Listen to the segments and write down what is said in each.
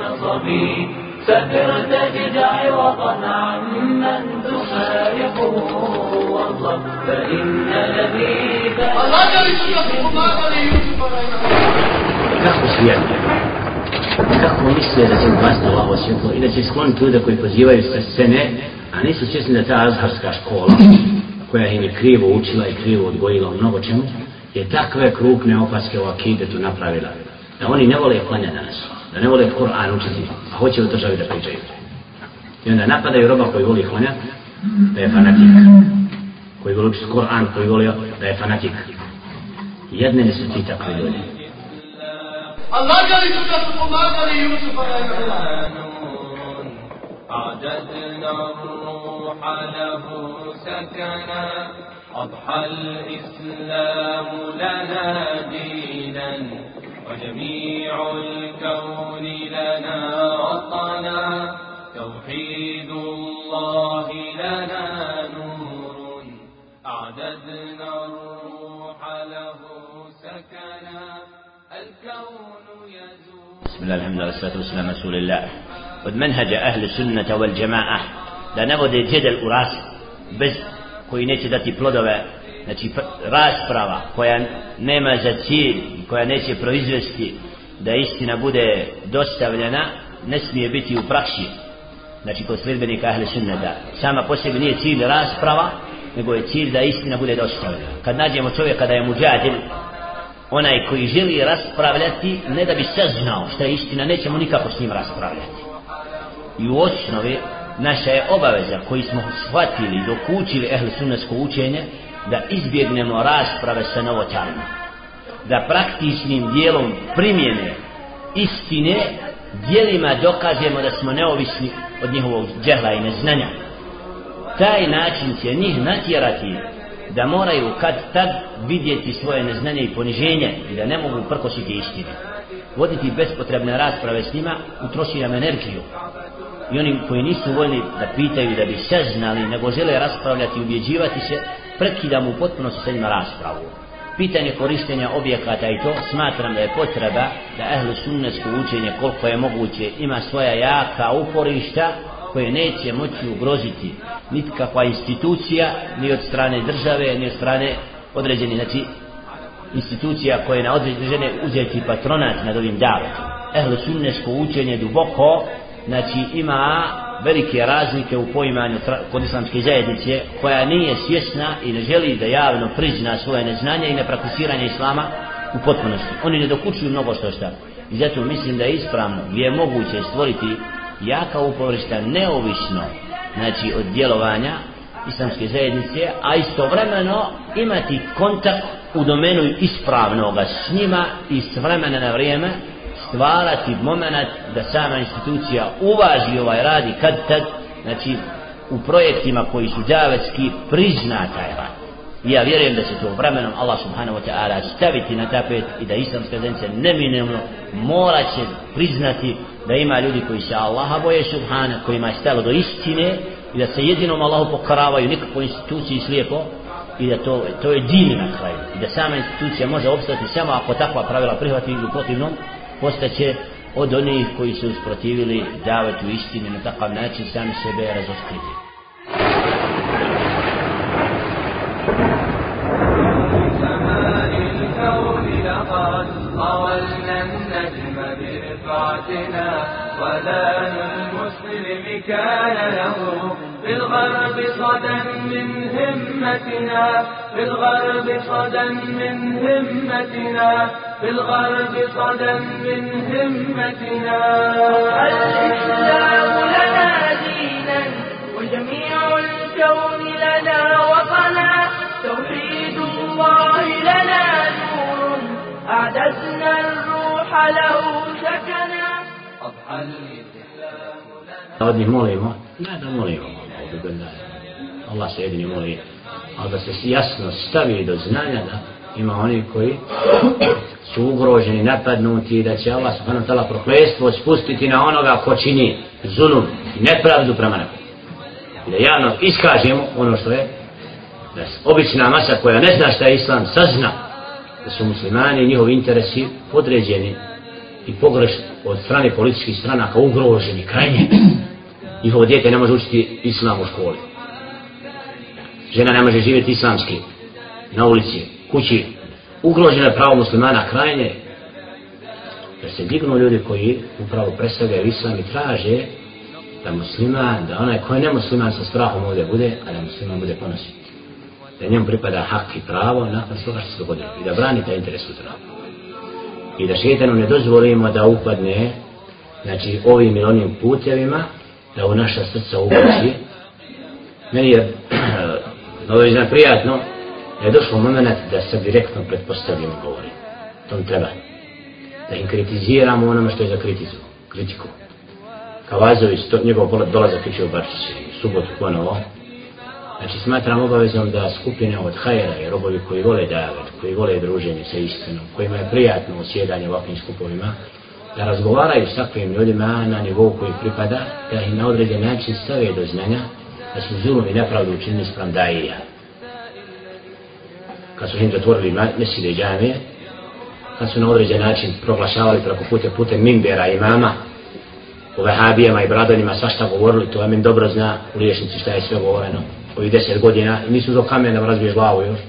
النصب سفر تجد عوضا عمن تخالفه والله فإن لبيب kako su jedni kako misle da će upasti ovo svjetlo i da će skloniti ljude koji pozivaju sa scene a nisu svjesni da ta azharska škola koja im je krivo učila i krivo odgojila u mnogo čemu je takve krupne opaske u akidetu napravila da oni ne vole klanja danas Da ne vole Kur'an učiti a hoće u državi da pričaju i onda napadaju roba koji voli klanja da je fanatik koji voli učiti Kur'an koji voli da je fanatik jedne li su ti takve ljudi Allah želi su da su pomagali Jusufa أعددنا الروح له سكنا أضحى الإسلام لنا دينا وجميع الكون لنا وطنا توحيد الله لنا نور. أعددنا الروح له سكنا. الكون يزول. بسم الله الحمد لله والصلاة والسلام على رسول الله. menhađa ahli sunnata wal jama'a da ne vode djedel u bez koji neće dati plodove znači rasprava koja nema za cilj koja neće proizvesti da istina bude dostavljena ne smije biti u praksi. Znači kod sljedbenika ahli sunnata sama po sebi nije cilj rasprava nego je cilj da istina bude dostavljena. Kad nađemo čovjeka da je muđadil onaj koji želi raspravljati ne da bi saznao šta je istina nećemo nikako s njim raspravljati. I u osnovi naša je obaveza koji smo shvatili dok učili ehli sunnesko učenje da izbjegnemo rasprave sa novotarima da praktičnim dijelom primjene istine dijelima dokažemo da smo neovisni od njihovog džehla i neznanja. Taj način će njih natjerati da moraju kad tad vidjeti svoje neznanje i poniženje i da ne mogu prkositi istine voditi bespotrebne rasprave s njima utroši nam energiju. I oni koji nisu voljni da pitaju da bi saznali nego žele raspravljati i ubjeđivati se prekidamo u potpunosti sa njima raspravu pitanje korištenja objekata i to smatram da je potreba da ehlu sunnesko učenje koliko je moguće ima svoja jaka uporišta koje neće moći ugroziti nitkakva institucija ni od strane države ni od strane određenih znači institucija koje na određene uzeti patronat nad ovim davetom. Ehlu sunnesko učenje duboko znači ima velike razlike u poimanju kod islamske zajednice koja nije svjesna i ne želi da javno prizna svoje neznanje i nepraktisiranje islama u potpunosti. Oni ne dokučuju mnogo što šta. I zato mislim da je ispravno gdje je moguće stvoriti jaka upovršta neovisno znači od djelovanja islamske zajednice, a istovremeno imati kontakt u domenu ispravnoga s njima i s vremena na vrijeme stvarati moment da sama institucija uvaži ovaj rad i kad tad znači u projektima koji su davetski prizna taj rad. I ja vjerujem da će to vremenom Allah subhanahu wa ta'ala staviti na tapet i da islamska zajednica neminemno mora će priznati da ima ljudi koji se Allaha boje subhana kojima je stalo do istine i da se jedinom Allahu pokoravaju nikakvoj instituciji slijepo i da to, to je din na kraju. I da sama institucija može obstati samo ako takva pravila prihvati ili protivnom postaće od onih koji su usprotivili davati u istini na takav način sami sebe razotkriti. ولان المسلم كان له في الغرب صدى من همتنا في الغرب صدى من همتنا في الغرب صدى من همتنا. الإسلام لنا دينا وجميع الكون لنا وطنا. توحيد الله لنا نور. أعددنا الروح له سكنا. أضحى الإسلام لنا molimo ne da molimo Allah se jedini moli ali da se jasno stavi do znanja da ima oni koji su ugroženi, napadnuti da će Allah subhanahu ta'ala proklestvo spustiti na onoga ko čini zulum i nepravdu prema nekom i da javno iskažemo ono što je da obična masa koja ne zna šta je islam sazna da su muslimani i njihovi interesi podređeni i pogreš od strane političkih stranaka ugroženi krajnje. Njihovo djete ne može učiti islam u školi. Žena ne može živjeti islamski na ulici, kući. Ugroženo je pravo muslimana krajnje. Da se dignu ljudi koji upravo predstavljaju islam i traže da musliman, da onaj koji ne musliman sa strahom ovdje bude, a da musliman bude ponosit. Da njemu pripada hak i pravo nakon toga što se dogodilo. I da brani taj interes sutra. I da šetanu ne dozvolimo da upadne znači ovim ili onim putevima da u naša srca ubaci. Meni je određeno prijatno da je došlo moment da se direktno pretpostavljamo govori. To mi treba. Da im kritiziramo onome što je za kritizu, kritiku. Kavazović, to, njegov dolazak iće u Barčić, subotu ponovo. Znači smatram obavezom da skupine od hajera i robovi koji vole davat, koji vole druženje sa istinom, kojima je prijatno usjedanje u ovakvim skupovima, da razgovaraju s takvim ljudima na nivou koji pripada, da ih na određen način stave do znanja, da su zulum i nepravdu učinili sprem daija. Kad su im zatvorili mesile i džamije, kad su na određen način proglašavali preko pute pute mimbera imama, u vehabijama i bradonima svašta govorili, to Amin dobro zna u liječnici šta je sve govoreno ovih deset godina i nisu do kamena razbiješ glavu još.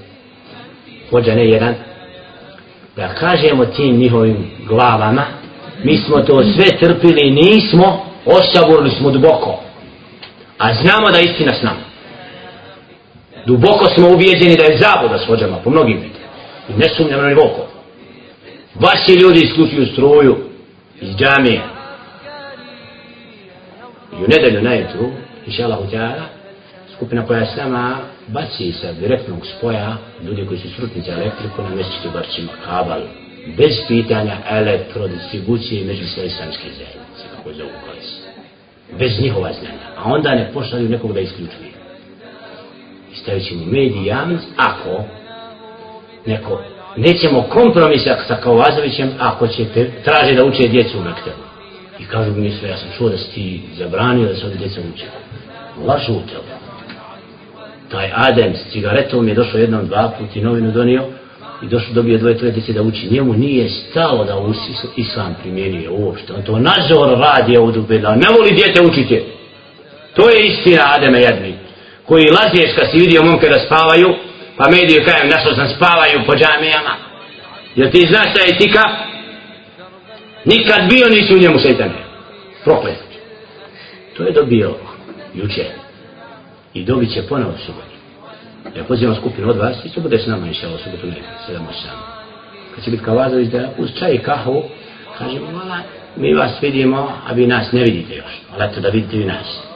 Hođa ne jedan. Da kažemo tim njihovim glavama, mi smo to sve trpili nismo, osaborili smo duboko. A znamo da istina s nama. Duboko smo ubijeđeni da je zabuda s hođama, po mnogim pitanjima. I ne sumnjamo na nivoko. Vaši ljudi isključuju struju iz džamije, i u nedelju najutru, inša Allah skupina koja sama baci sa direktnog spoja ljudi koji su srutnici elektriku na mjesečitu barčima kabal bez pitanja elektrodistribucije među sve islamske zajednice kako zovu bez njihova znanja a onda ne pošalju nekog da isključuje stavit ćemo javnost ako neko nećemo kompromisa sa Kauvazovićem ako će te, traže da uče djecu u Mektebu I kažu mi sve, ja sam čuo da si ti zabranio da se ovdje djeca uče. Lažu te Taj Adem s cigaretom je došao jednom dva put i novinu donio i došao dobio dvoje troje da uči. Njemu nije stalo da u islam primjenjuje uopšte. On to nazor radi ovdje u. Ne voli djete učiti. To je istina Ademe jedni. Koji laziješ kad si vidio momke da spavaju, pa mediju kajem našao sam spavaju po džamijama. Jer ti znaš šta je tika? Nikad bio nisi u njemu šeitane. Proklet. To je dobio juče. I dobit će ponovo subotu. Ja pozivam skupinu od vas i bude s nama subotu nekaj, sedam. Kad će biti Kavazović da uz čaj i kahu, kažemo, mi vas vidimo, a vi nas ne vidite još. Ali eto da vidite vi nas.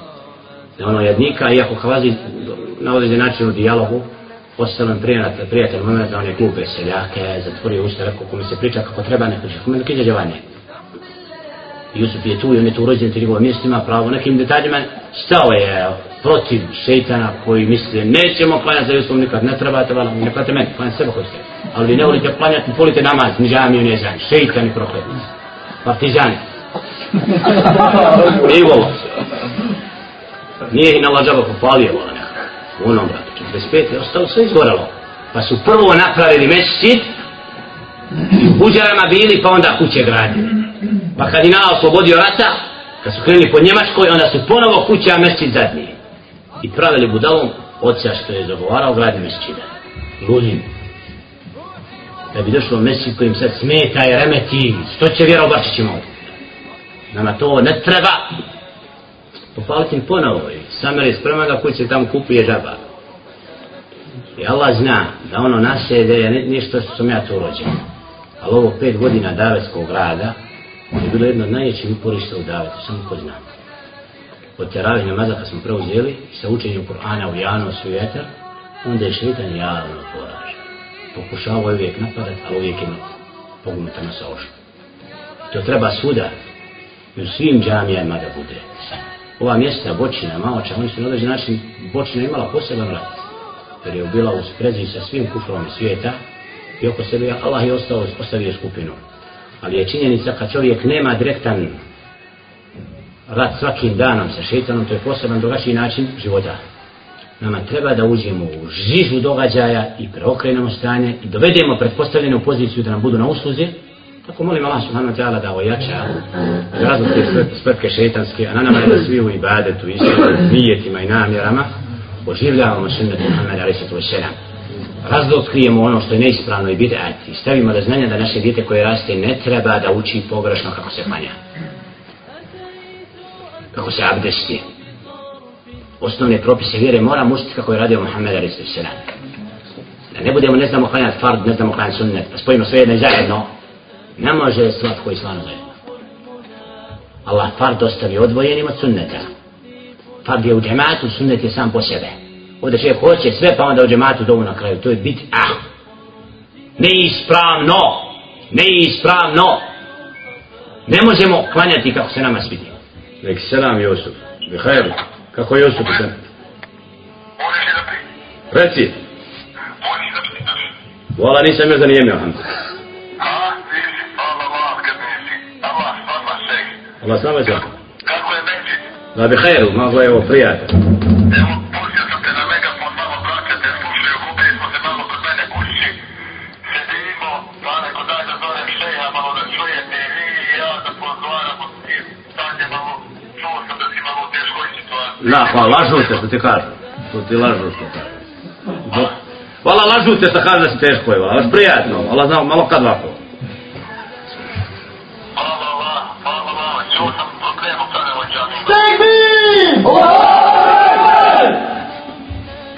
Ono jednika, iako Kavazović na određen način u dijalogu, im prijatelj, prijatelj moment on je glupe seljake, zatvorio usta, rekao kome se priča kako treba, ne priča, kome ne izađe vanje. Jusuf je tu i on je tu urođen te njegove mjestima, pravo nekim detaljima, stao je protiv šeitana koji misle, nećemo klanjati za Jusufom nikad, ne trebate, vala, ne klanjate meni, klanjate sebe hoćete. Ali vi ne volite klanjati, volite namaz, ni džamiju, ni zan, šeitani prokletnici, partizani. Nije volo Nije ih na lađava popalio, nekako, u onom bratu, 45. je ostalo sve izgoralo. Pa su prvo napravili mesecit, i u buđarama bili, pa onda kuće gradili. Pa kad je oslobodio rata, kad su krenuli po Njemačkoj, onda su ponovo kuće, a mesecid zadnji. I pravili budalom oca što je zagovarao gradnje mesecida. Ludim. Da bi došlo mesecid kojim sad smeta i remeti, što će vjera obačići mogu. Nama to ne treba. Popaliti im ponovo i samer je spreman da kuće tamo kupuje žaba. I Allah zna da ono nasede je nešto što sam ja to urođen. Ali ovo pet godina davetskog rada, je bilo jedno od najvećih uporišta u davetu, samo ko zna. Od teravi namaza kad smo preuzeli, sa učenjem Kur'ana u javnost u vjetar, onda je šeitan javno poražen. Pokušavao je uvijek napadat, ali uvijek ima pognuta na saošu. To treba svuda i u svim džamijama da bude. Ova mjesta, Bočina, Maoča, oni su na određen način, Bočina imala poseban rat. Jer je bila u sprezi sa svim kufrom svijeta i oko sebe Allah je ostao, ostavio skupinu ali je činjenica kad čovjek nema direktan rat svakim danom sa šeitanom, to je poseban drugačiji način života. Nama treba da uđemo u žižu događaja i preokrenemo stanje i dovedemo pretpostavljenu poziciju da nam budu na usluzi, Tako molim Allah subhanahu wa ta'ala da ojača razlog te spletke šeitanske, a na nama je da svi u ibadetu, istinu, nijetima i namjerama oživljavamo alaihi sallatu wasalam. Razotkrijemo ono što je neispravno i bid'at i stavimo da znanja da naše djete koje raste ne treba da uči pogrešno kako se klanja. Kako se abdesti. Osnovne propise vjere mora učiti kako je radio Muhammed wasalam. Da ne budemo ne znamo klanjati fard, ne znamo klanjati sunnet, pa spojimo sve jedno i zajedno, ne može svatko islamu zajedno. Allah fard ostavi odvojenim od sunneta. Fard je u džematu, sunnet je sam po sebe. Ovdje čovjek hoće sve, pa onda u džematu dovu na kraju. To je bit ah. Neispravno. Neispravno. Ne možemo klanjati kako se nama svidi. Nek selam Josuf. Mihajl, kako je Josuf? Reci. Vala nisam još zanijemio, alhamdulillah. Allah sama će. Kako je Benčić? Da bi hajru, malo je ovo prijatelj. Evo, pustio sam te na megafon, malo braće te slušaju, kupili smo se malo kod mene kući. Sedimo, pa neko daj da zovem malo da čujete i vi i ja da pozvaramo. I sad je malo, čuo sam da si malo u teškoj situaciji. Da, pa lažu te što ti kažu. Što ti lažu što kažu. Hvala lažu te što kažu da si teško je, ali prijatno, ali znam malo kad ovako.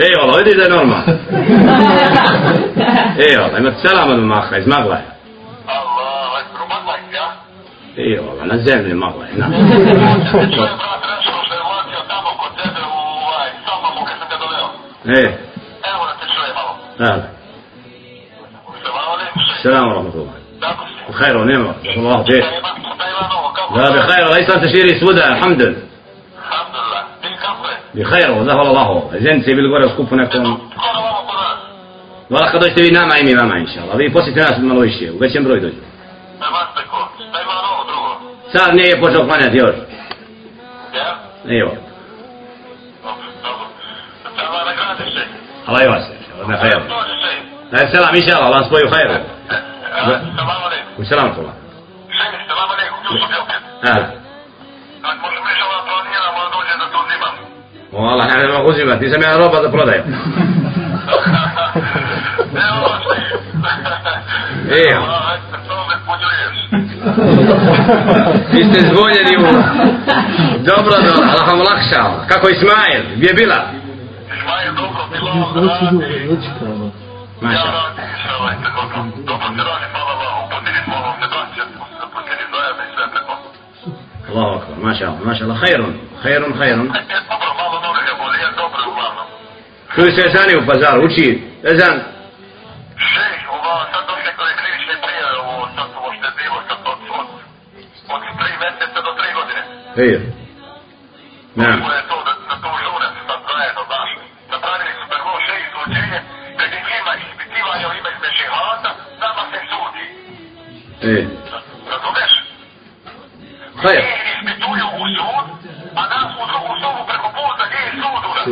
Ej, ovo, vidiš da je normalno. Ej, ovo, ima selam od maha, iz magla je. Allah, probadla ja? Ej, ovo, na zemlji magla je, na. To je brat Reško što je ulazio tamo kod tebe u ovaj, kako je? Bi khairu, zahvala Allahu. Ženci bili gore u skupu nekom. Skoro vamo kod nas. Vala kad dođete vi nama i mi vama, inša Allah. Vi posjetite nas malo više, u većem broju dođu. Nema ste ko? Šta ima novo drugo? Sad nije počeo klanjati još. Ja? Evo, Dobro, dobro. Šta vam nagradiš se? Allah je vas, inša Allah, na khairu. Dođi se. Daj selam, inša Allah, Allah spoju khairu. Salam alaikum. U selam tula. Šeji, salam alaikum. Tu sam opet. Aha. Prodajem. Evo šeji. Evo. Allah, to me zbunjuješ. Vi ste zvoljeni u... Dobro, dobro, Allah vam lakšao. Kako Ismail, gdje je bila? Ismail, dobro, bilo vam radi. Maša. Ja radi, inšalaj, tako to. Dobro se radi, hvala Allahu. Uputili smo vam se braće, smo se uputili zajedno i sve tako. Allahu akbar, maša Allah, maša Allah, hajrun, hajrun, Čuju se ezani u pazaru, uči ezan. Šej, ova, sad došle koje krivične prijave, ovo, sad ovo što je bilo, sad od, od, od tri mjeseca do tri godine. Hej. Na, Ovo je to, da, da to žure se sad zajedno, znaš. Napravili su prvo šej suđenje, među njima ispitivanje u ime šehata, nama se sudi. ej. Razumeš? Hajr. Njih ispituju u sud, a nas u drugu sobu preko puta gdje je sud u nas.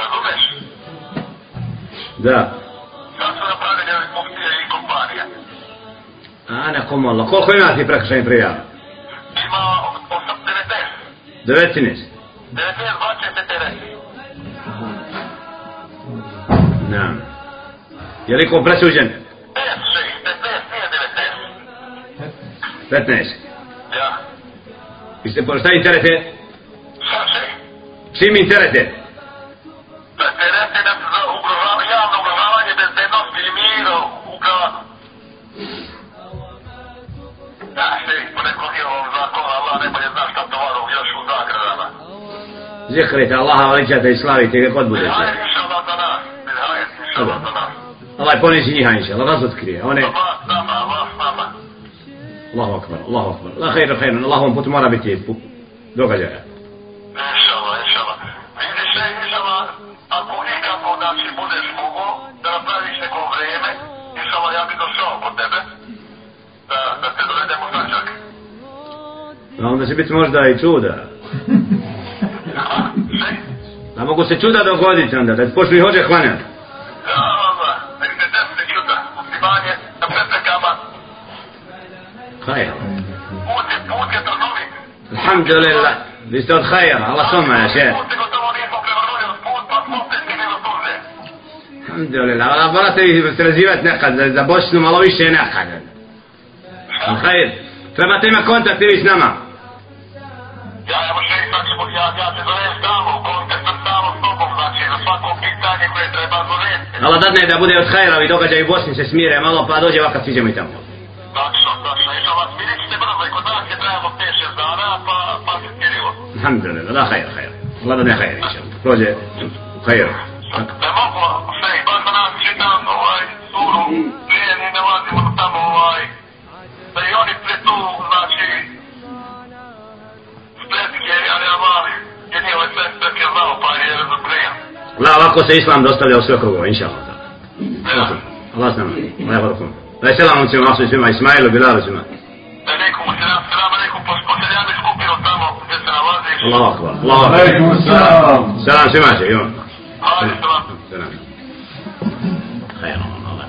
Razumeš? Da. Sad su napravili ovi muftije i kompanije. Ana komu Allah, koliko ima ti prekršajnih prijava? Ima 90. 19. 90 bače se teresi. Na. Je li ko presuđen? 5, 6, 15, nije 15. 90. Ja. I po šta im terete? Će? Čim im terete? Zikrite Allaha, veličate i slavite gdje god budete. Inša Allah. Allah ponizi njiha inša, Allah razotkrije. One. Allahu akbar, Allahu akbar. La hajra hajra, na Allahovom putu mora biti događaja. Onda će biti možda i čuda. Aha, še? Da mogu se čuda dogoditi onda, da ti počnu i hođe hlanjati. Ja, Allah, nek se desne čuda, muslimanje, na preprekama, Hajr. Put je, put je trgovin. Alhamdulillah. Vi ste od hajra. Allah soma je še. Put je gotovo nismo prevrnuli od put, pa smo se stigli do tuze. Alhamdulillah. Allah morate vi sređivati nekad. Za, za Bosnu malo više nekad. Hajr. Trebate ima kontakt i vi s nama. Ja evo še i sad ćemo, ja, ja se zovem stalno, kontakt sam stalno s tobom, znači za svako pitanje koje treba zoveti. Allah dadne da bude od hajra, ovi događaji u Bosni se smire malo, pa dođe ovakav sviđemo i tamo. Tačno, tačno, i vas vidjet ćete brzo i kod nas je trebamo 5-6 dana, pa, pa se smirilo. Alhamdulillah, da hajr, hajr. Allah dadne hajr, inša. Prođe hajr. Da mogu, sve, baš da nas čitam ovaj suru, prije ne ulazimo tamo ovaj, La, ovako se Islam dostavlja u sve krugove, inša Allah. Allah. Allah sam. Allah je barakum. Daj selam vam svima, vasu svima, Ismailu, Bilalu svima. Alaikum selam, selam alaikum, poseljani skupinu tamo gdje se nalaziš. Allahu akbar. Allahu akbar. Alaikum salam. Selam svima će, imam. Selam. Selam. Allah.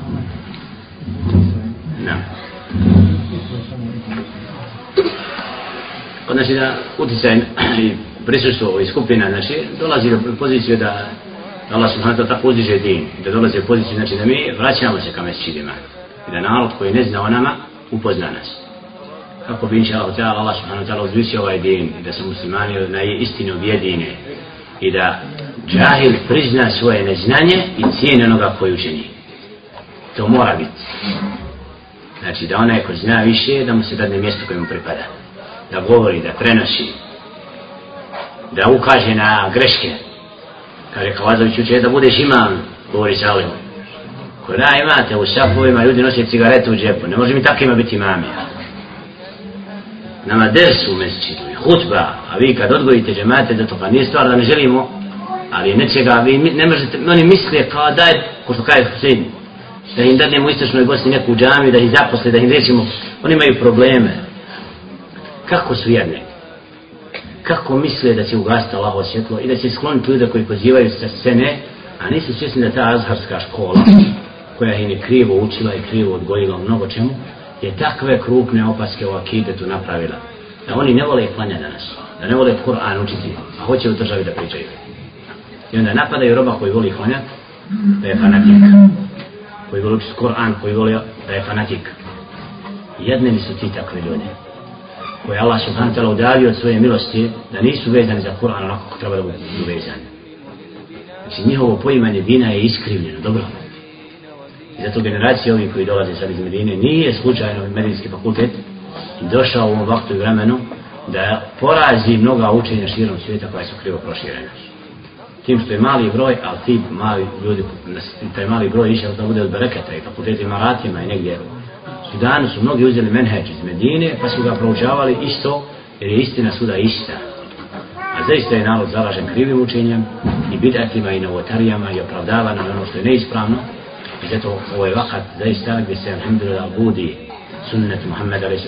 Nam. Znači da utjecaj i prisustvo ovih skupina, znači, dolazi do pozicije da Allah subhanahu wa ta'ala uzdiže din, da dolazi u poziciju, znači da mi vraćamo se ka mesčidima i da narod koji ne zna o nama upozna nas. Kako bi inša Allah, Allah subhanahu wa ta'ala uzvisio ovaj din da se muslimani na istinu objedine i da džahil prizna svoje neznanje i cijene onoga koji učeni. To mora biti. Znači da onaj ko zna više, da mu se dadne mjesto koje mu pripada. Da govori, da prenosi, da ukaže na greške. Kaže Kavazović uče da budeš imam, govori Salim. Ko da imate u šafovima, ljudi nose cigaretu u džepu, ne može mi takvima biti imami. Nama dersu u mesčidu, hutba, a vi kad odgojite džemate, da to pa nije stvar da ne želimo, ali nečega, vi ne možete, oni misle kao daj, ko što kaže Husein, da im dadnemo u istočnoj Bosni neku džamiju, da ih zaposle, da im rečimo, oni imaju probleme. Kako su jedni? Kako misle da će ugasiti Allahovo svjetlo i da će skloniti ljude koji pozivaju sa scene, a nisu svjesni da ta azharska škola, koja je ni krivo učila i krivo odgojila mnogo čemu, je takve krupne opaske u akidetu napravila. Da oni ne vole klanja danas, da ne vole Kur'an učiti, a hoće u državi da pričaju. I onda napadaju roba koji voli klanjat, da je fanatik. Koji voli učiti Kur'an, koji voli da je fanatik. Jedneni su ti takvi ljudi koje Allah subhanahu ta'ala udavio od svoje milosti da nisu vezani za Kur'an onako kako treba da budu vezani. Znači njihovo poimanje dina je iskrivljeno, dobro. I zato generacije ovih koji dolaze sad iz Medine nije slučajno medijski fakultet došao u ovom vaktu i vremenu da porazi mnoga učenja širom svijeta koja su krivo proširena. Tim što je mali broj, ali ti mali ljudi, taj mali broj išao da bude od bereketa i fakulteti Maratima i negdje Sudanu su mnogi uzeli menheđ iz Medine pa su ga proučavali isto jer je istina suda ista. A zaista je narod zaražen krivim učenjem i bidatima i novotarijama i opravdava nam ono što je neispravno i zato ovo je vakat zaista gdje se alhamdulillah budi sunnet Muhammed a.s.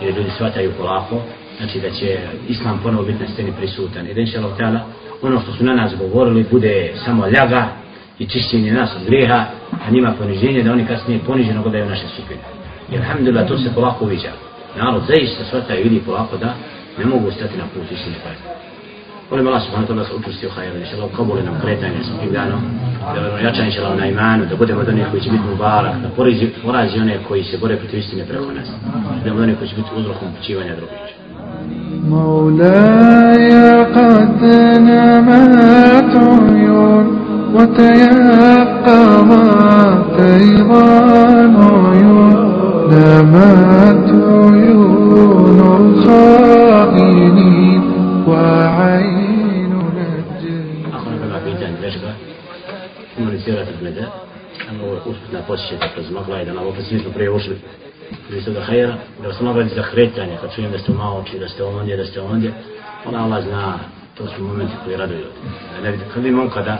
i da ljudi shvataju polako znači da će Islam ponovo biti na sceni prisutan i da inša ono što su na nas govorili bude samo ljaga i čišćenje nas od grijeha, a njima poniženje da oni kasnije poniženo godaju naše sudbine. I alhamdulillah to se polako uviđa. Narod zaista shvata i vidi polako da ne mogu stati na put istine pravi. Molim Allah subhanahu wa ta'ala da se učusti u hajru, inša Allah kabuli nam kretanje svakim danom, da budemo jača inša Allah na imanu, da budemo od onih koji će biti mubarak, da porazi, porazi one koji se bore protiv istine preko nas, da budemo od onih koji će biti uzrokom počivanja drugih. مولاي قد نمت عيون وتيقظت أيضا عيون نمت عيون الخائنين وعين الجن Ako nekada ima pitanje, greška, komunicirati s mene, ovo je usputna posjeća kroz magla i da nam opet svi smo prije ušli iz toga hajera, da vas mogli za kretanje, kad čujem da ste u Maoči, da ste ondje, da ste ondje, ona Allah zna, to su momenti koji raduju. Da ne vidim, kad vidim on kada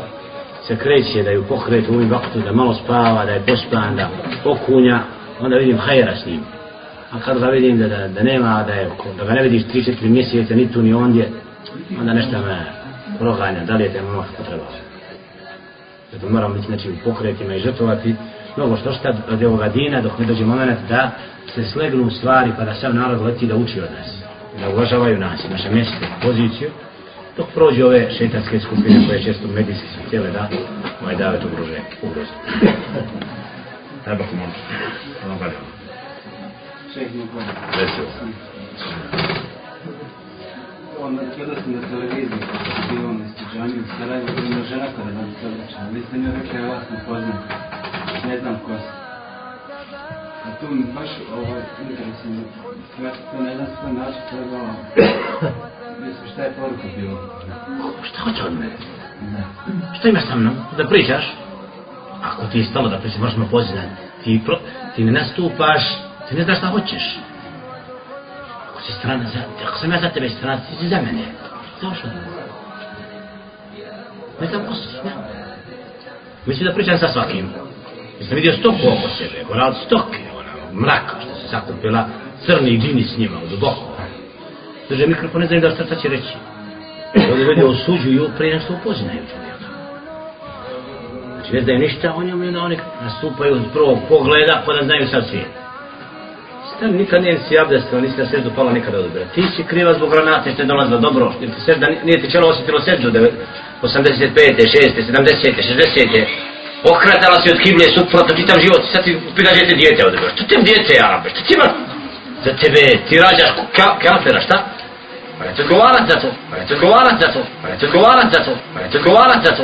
se kreće, da je u pokretu, u vaktu, da malo spava, da je pospan, da okunja, onda vidim hajera s njim. A kad ga vidim da, da, da nema, da, je, da ga ne vidiš 3-4 mjeseca, ni tu ni ondje, onda nešto me proganja, da li je te momak kako treba. Zato moram biti znači, u pokretima i žrtvovati mnogo što šta od ovoga dina dok ne dođe moment da se slegnu stvari pa da sav narod leti da uči od nas. Da uvažavaju nas naše mjesto, poziciju. Dok prođe ove šeitanske skupine koje često medijski su htjele da ovaj davet ugrože, ugroze. Treba. Hvala. Šejh Nikola. Recimo. Onda gledao sam na televiziji kako je bio on iz Džaniju u Sarajevu, jedna žena kada nam se obraća. Vi ste mi rekli, ja vas ne poznam. Ne znam ko ste. A tu mi baš ovaj interesuje. Ja to ne znam način trebao. Mislim, šta je poruka bila? Šta hoće od mene? Šta imaš sa mnom? Da pričaš? Ako ti je stalo da pričaš, moraš me poznati. Ti, pro, ti ne nastupaš, ti ne znaš šta hoćeš. Ako si strana za, ako sam ja za tebe strana, ti si za mene. Zašto? Ne znam ko si, ne. Mislim da pričam sa svakim. Mislim vidio stoku oko sebe, gora od stoke, ona mraka što se sakupila, crni džini s njima, duboko. Drže mikrofon, ne znaju da šta će reći. Ovdje ljudi osuđuju prije nego što upoznaju čovjeka. Znači ne znaju ništa o njemu i onda oni nastupaju od prvog pogleda pa da znaju sav svijet. Stan nikad nije si abdestila, nisi na seždu pala nikada odbira. Ti si kriva zbog granate što je dolazila dobro, jer ti sežda, nije ti čelo osjetilo seždu 85. 6. 70. 60. Okretala si od kiblje suprotno čitav život, sad ti pita djete dijete odbira. Što tem djete jarabe, što ti ima? Za tebe, ti rađaš ka, kafira, šta? Kuvanatatu, Kuvanatatu, Kuvanatatu, Kuvanatatu,